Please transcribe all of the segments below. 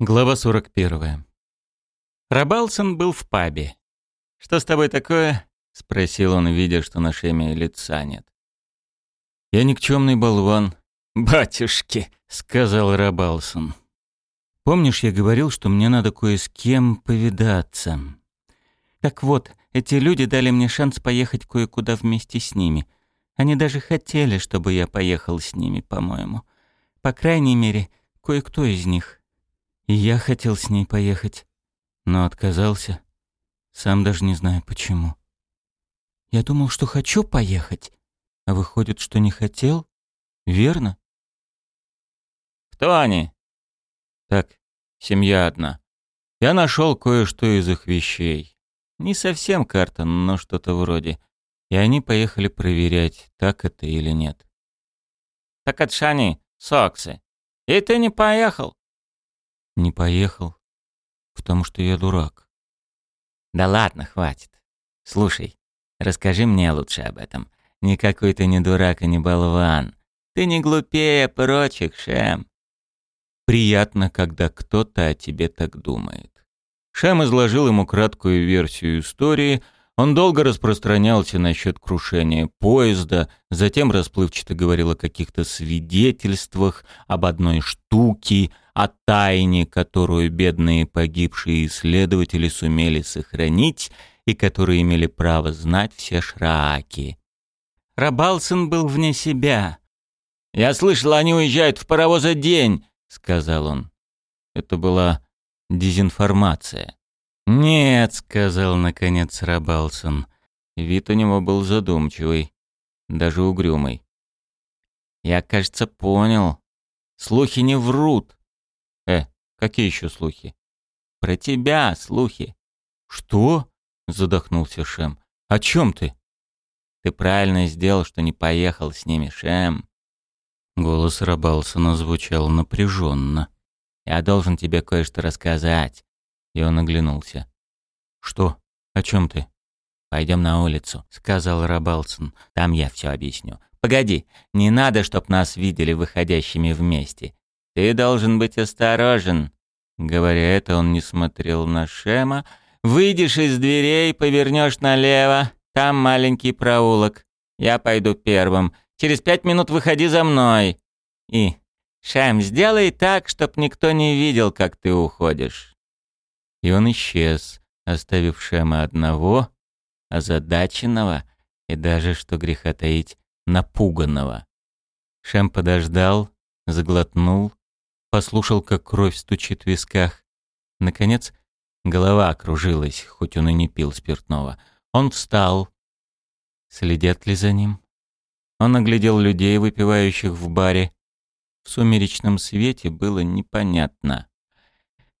Глава 41. Рабалсон был в пабе. «Что с тобой такое?» — спросил он, видя, что на Шеме лица нет. «Я никчемный болван». «Батюшки!» — сказал Рабалсон. «Помнишь, я говорил, что мне надо кое с кем повидаться? Так вот, эти люди дали мне шанс поехать кое-куда вместе с ними. Они даже хотели, чтобы я поехал с ними, по-моему. По крайней мере, кое-кто из них». И я хотел с ней поехать, но отказался. Сам даже не знаю почему. Я думал, что хочу поехать, а выходит, что не хотел. Верно? Кто они? Так, семья одна. Я нашел кое-что из их вещей. Не совсем карта, но что-то вроде. И они поехали проверять, так это или нет. Так это Шани, Соксы. И ты не поехал? Не поехал, потому что я дурак. Да ладно, хватит. Слушай, расскажи мне лучше об этом. Никакой ты не дурак и не болван. Ты не глупее прочих, Шем. Приятно, когда кто-то о тебе так думает. Шем изложил ему краткую версию истории. Он долго распространялся насчет крушения поезда, затем расплывчато говорил о каких-то свидетельствах, об одной штуке, о тайне, которую бедные погибшие исследователи сумели сохранить и которые имели право знать все шрааки. Рабалсон был вне себя. «Я слышал, они уезжают в паровоза день», — сказал он. Это была дезинформация. «Нет», — сказал наконец Рабалсон. Вид у него был задумчивый, даже угрюмый. «Я, кажется, понял. Слухи не врут. Какие еще слухи? Про тебя слухи. Что? Задохнулся Шем. О чем ты? Ты правильно сделал, что не поехал с ними, Шем. Голос Рабалсона звучал напряженно. Я должен тебе кое-что рассказать. И он оглянулся. Что? О чем ты? Пойдем на улицу, сказал Рабалсон. Там я все объясню. Погоди, не надо, чтоб нас видели выходящими вместе. «Ты должен быть осторожен». Говоря это, он не смотрел на Шема. «Выйдешь из дверей, повернешь налево. Там маленький проулок. Я пойду первым. Через пять минут выходи за мной. И, Шем, сделай так, чтоб никто не видел, как ты уходишь». И он исчез, оставив Шема одного, озадаченного и даже, что греха таить, напуганного. Шем подождал, заглотнул, послушал, как кровь стучит в висках. Наконец, голова окружилась, хоть он и не пил спиртного. Он встал. Следят ли за ним? Он оглядел людей, выпивающих в баре. В сумеречном свете было непонятно.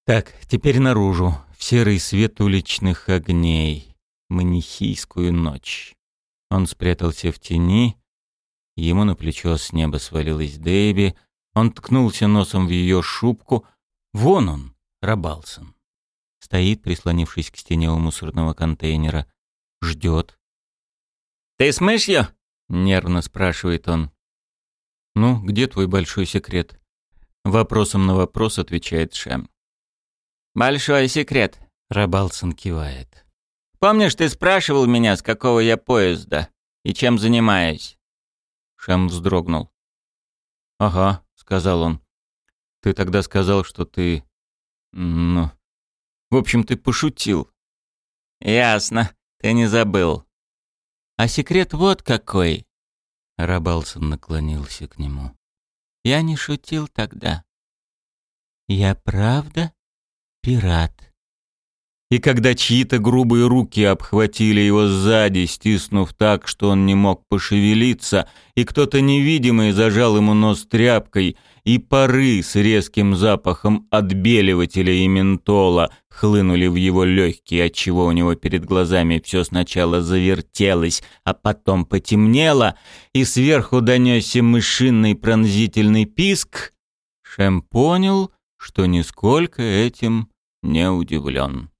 Так, теперь наружу, в серый свет уличных огней. Манихийскую ночь. Он спрятался в тени. Ему на плечо с неба свалилась Дэйби, он ткнулся носом в ее шубку. Вон он, Рабалсон. Стоит, прислонившись к стене у мусорного контейнера. Ждет. «Ты с мышью?» — нервно спрашивает он. «Ну, где твой большой секрет?» Вопросом на вопрос отвечает Шем. «Большой секрет», — Рабалсон кивает. «Помнишь, ты спрашивал меня, с какого я поезда и чем занимаюсь?» Шем вздрогнул. «Ага, сказал он. «Ты тогда сказал, что ты... ну... В общем, ты пошутил». «Ясно, ты не забыл». «А секрет вот какой!» Рабалсон наклонился к нему. «Я не шутил тогда. Я правда пират». И когда чьи-то грубые руки обхватили его сзади, стиснув так, что он не мог пошевелиться, и кто-то невидимый зажал ему нос тряпкой, и пары с резким запахом отбеливателя и ментола хлынули в его легкие, отчего у него перед глазами все сначала завертелось, а потом потемнело, и сверху донесся мышиный пронзительный писк, Шем понял, что нисколько этим не удивлен.